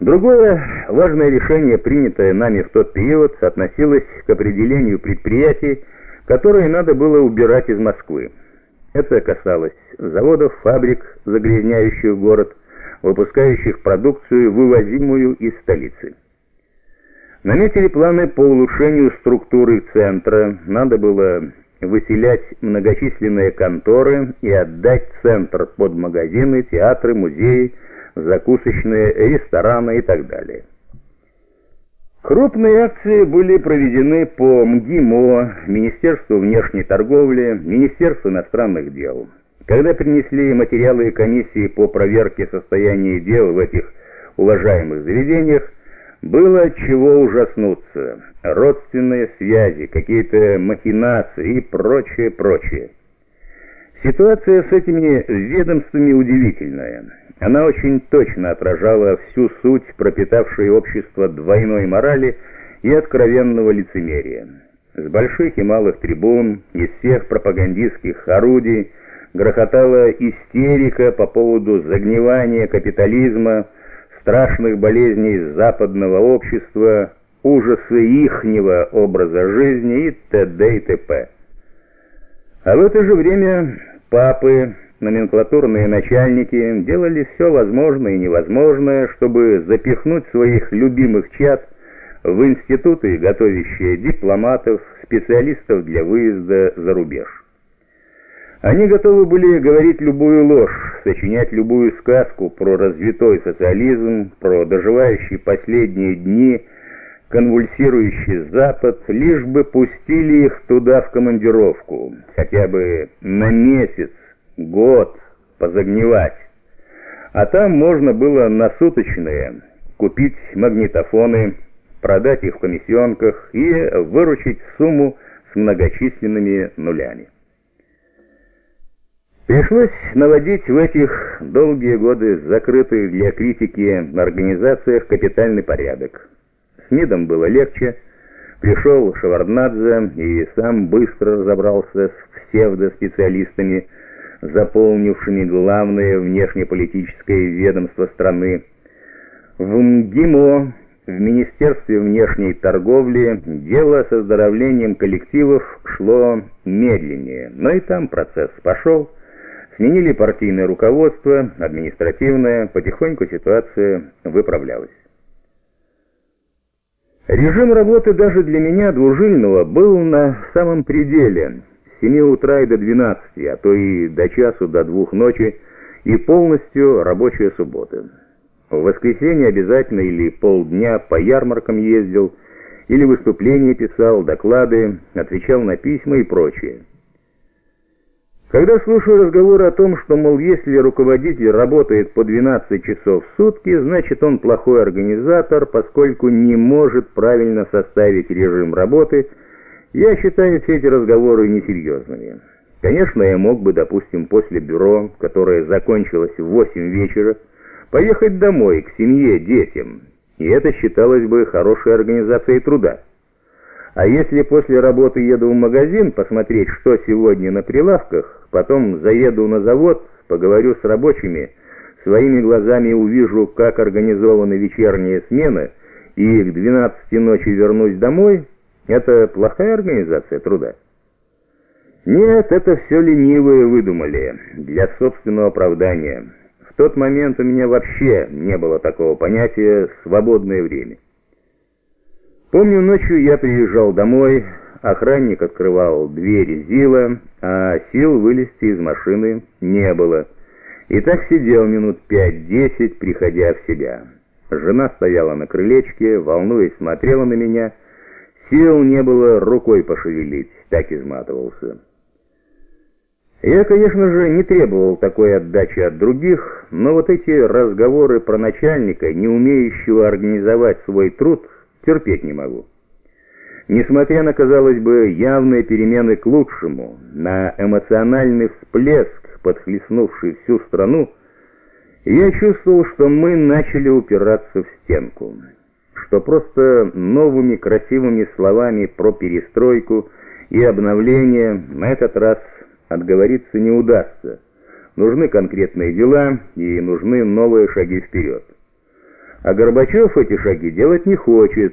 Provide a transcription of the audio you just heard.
Другое важное решение, принятое нами в тот период, относилось к определению предприятий, которые надо было убирать из Москвы. Это касалось заводов, фабрик, загрязняющих город, выпускающих продукцию, вывозимую из столицы. Наметили планы по улучшению структуры центра, надо было выселять многочисленные конторы и отдать центр под магазины, театры, музеи, закусочные, рестораны и так далее. Крупные акции были проведены по МГИМО, Министерству внешней торговли, Министерству иностранных дел. Когда принесли материалы комиссии по проверке состояния дел в этих уважаемых заведениях, было чего ужаснуться. Родственные связи, какие-то махинации и прочее, прочее. Ситуация с этими ведомствами удивительная. Она очень точно отражала всю суть пропитавшей общество двойной морали и откровенного лицемерия. С больших и малых трибун, из всех пропагандистских орудий грохотала истерика по поводу загнивания капитализма, страшных болезней западного общества, ужасы ихнего образа жизни и т.д. и т.п. А в это же время папы, номенклатурные начальники делали все возможное и невозможное, чтобы запихнуть своих любимых чад в институты, готовящие дипломатов, специалистов для выезда за рубеж. Они готовы были говорить любую ложь, сочинять любую сказку про развитой социализм, про доживающий последние дни, конвульсирующий Запад, лишь бы пустили их туда в командировку, хотя бы на месяц, год позагнивать. А там можно было на суточные купить магнитофоны, продать их в комиссионках и выручить сумму с многочисленными нулями. Пришлось наводить в этих долгие годы закрытых для критики организациях капитальный порядок. МИДом было легче. Пришел Шеварднадзе и сам быстро разобрался с псевдоспециалистами, заполнившими главное внешнеполитическое ведомство страны. В МГИМО, в Министерстве внешней торговли, дело с оздоровлением коллективов шло медленнее, но и там процесс пошел. Сменили партийное руководство, административное, потихоньку ситуация выправлялась. Режим работы даже для меня, двужильного, был на самом пределе. С 7 утра и до 12, а то и до часу, до двух ночи, и полностью рабочая суббота. В воскресенье обязательно или полдня по ярмаркам ездил, или выступления писал, доклады, отвечал на письма и прочее. Когда слушаю разговоры о том, что, мол, если руководитель работает по 12 часов в сутки, значит он плохой организатор, поскольку не может правильно составить режим работы, я считаю все эти разговоры несерьезными. Конечно, я мог бы, допустим, после бюро, которое закончилось в 8 вечера, поехать домой, к семье, детям, и это считалось бы хорошей организацией труда. А если после работы еду в магазин посмотреть, что сегодня на прилавках, потом заеду на завод, поговорю с рабочими, своими глазами увижу, как организованы вечерние смены, и к 12 ночи вернусь домой, это плохая организация труда? Нет, это все ленивые выдумали, для собственного оправдания. В тот момент у меня вообще не было такого понятия «свободное время». Помню, ночью я приезжал домой, охранник открывал дверь Зила, а сил вылезти из машины не было. И так сидел минут пять-десять, приходя в себя. Жена стояла на крылечке, волнуясь, смотрела на меня. Сил не было рукой пошевелить, так изматывался. Я, конечно же, не требовал такой отдачи от других, но вот эти разговоры про начальника, не умеющего организовать свой труд, терпеть не могу. Несмотря на, казалось бы, явные перемены к лучшему, на эмоциональный всплеск, подхлестнувший всю страну, я чувствовал, что мы начали упираться в стенку, что просто новыми красивыми словами про перестройку и обновление на этот раз отговориться не удастся. Нужны конкретные дела и нужны новые шаги вперед. А Горбачев эти шаги делать не хочет,